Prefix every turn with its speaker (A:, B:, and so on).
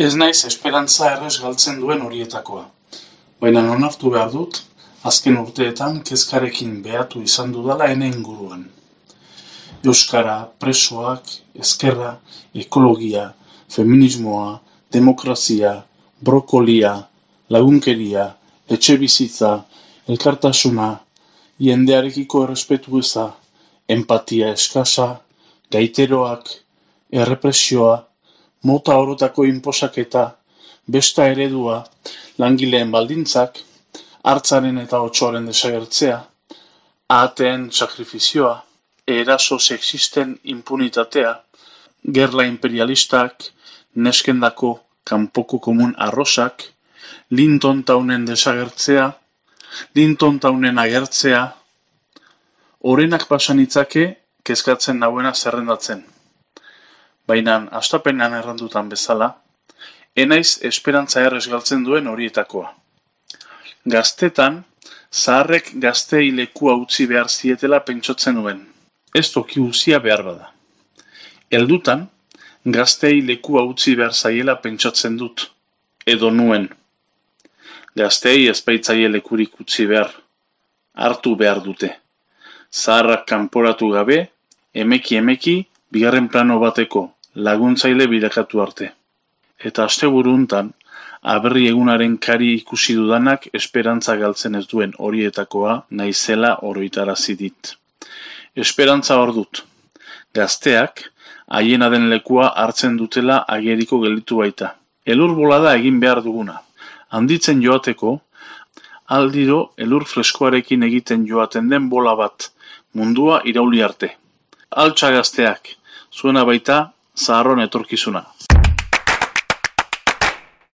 A: Ez naiz esperantza errez galtzen duen horietakoa. Baina onartu behar dut, azken urteetan kezkarekin behatu izan dudala ene inguruan. Euskara, presoak, ezkerra, ekologia, feminismoa, demokrazia, brokolia, lagunkeria, etxe bizitza, elkartasuna, jendearekiko errespetu eza, empatia eskasa, gaiteroak, errepresioa, mota orotako inposaketa, besta eredua, langileen baldintzak, hartzaren eta otsoaren desagertzea, ahateen sakrifizioa, eraso sexisten impunitatea, gerla imperialistak, neskendako kanpoko komun arrosak, linton taunen desagertzea, linton taunen agertzea, orenak pasan itzake, kezkatzen nauena zerrendatzen baina astapenean errandutan bezala, enaiz esperantza errez galtzen duen horietakoa. Gaztetan, zaharrek gaztei lekua utzi behar zietela pentsotzen nuen. Ez toki uzia behar bada. Eldutan, gaztei lekua utzi behar zaiela pentsatzen dut. Edo nuen. Gaztei ezpaitzaile lekurik utzi behar. Hartu behar dute. Zaharrak kanporatu gabe, emeki emeki, bigarren plano bateko laguntzaile bilakatu arte. Eta asteburu hontan, aberri egunaren kari ikusi dudanak esperantza galtzen ez duen horietakoa naizela oroitarazi dit. Esperantza hor dut. Gazteak, haiena den lekua hartzen dutela ageriko gelditu baita. Elur bolada egin behar duguna. Handitzen joateko, aldiro elur freskoarekin egiten joaten den bola bat mundua irauli arte. Altsa gazteak, zuena baita zaharron etorkizuna